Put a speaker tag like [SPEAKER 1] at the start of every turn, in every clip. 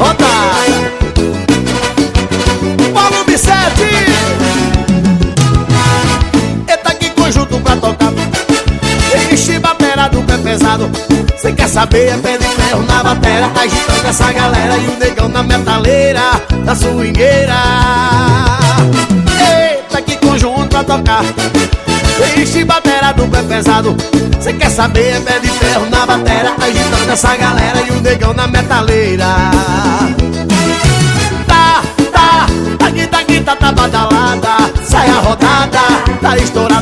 [SPEAKER 1] rodada Volume 7 Eita que conjunto pra tocar. Ixi, batera pé pesado. Cê quer saber, é pé de ferro na batera Tá agitando essa galera e o negão na metaleira Da swingueira. Eita que conjunto pra tocar. Ixi, batera do pé pesado. Cê quer saber, é pé de ferro na batera Agitando essa galera e o negão na metaleira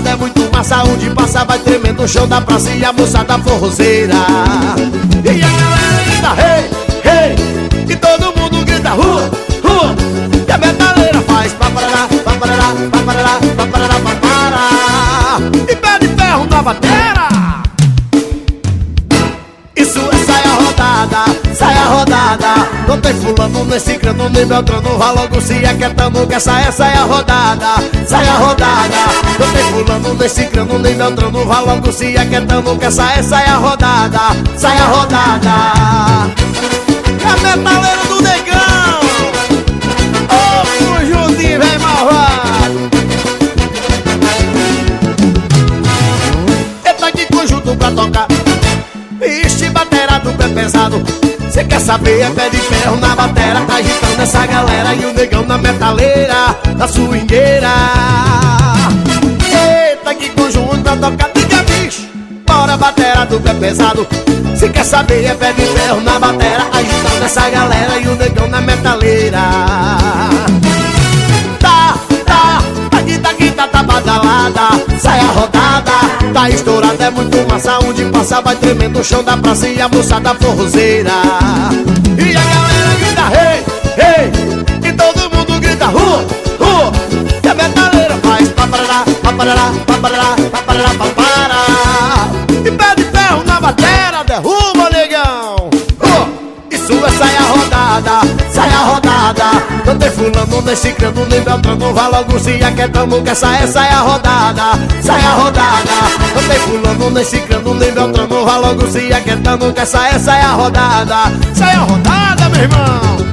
[SPEAKER 1] É muito massa, onde passa vai tremendo O chão da praça e a moçada forrozeira. E a galera grita, hey, hey E todo mundo grita, rua, rua E a metaleira faz paparará, paparará, paparará, paparará, paparará E pé de ferro na batera Não tem fulano, nem ciclano, nem beltrano Vá logo se aquietando que essa é saia rodada Saia rodada. Não tem fulano, nem ciclano, nem beltrano Vá logo se aquietando que essa é saia rodada Saia rodada. É a metaleira do negão. Ô, conjuntinho, vem malvado. Eita que conjunto pra tocar. Ixi, batera do pé pesado Cê quer saber, é pé de ferro na batera Tá agitando essa galera e o negão na metaleira Da swingueira. Eita, que conjunto pra tocar Diga, bicho, bora batera do pé pesado. Cê quer saber, é pé de ferro na batera Agitando essa galera e o negão na metaleira tá estourada É muito massa, onde passa vai tremendo O chão da praça e a moçada forrozeira. E a galera grita hey, hey E todo mundo grita rua, rua E a metaleira faz paparará, paparará, paparará, paparará, papará E pé de ferro na batera, derruba negão. Rua, isso é saia rodada, saia rodada. Não tem fulano, nem ciclano, nem beltrano Vá logo se aquietando que essa é saia rodada. Saia rodada nem pulando, nem ciclando, nem beltrando Vá logo se aquietando, que essa, essa é a rodada. Essa é a rodada, meu irmão.